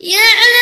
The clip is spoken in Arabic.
يعلم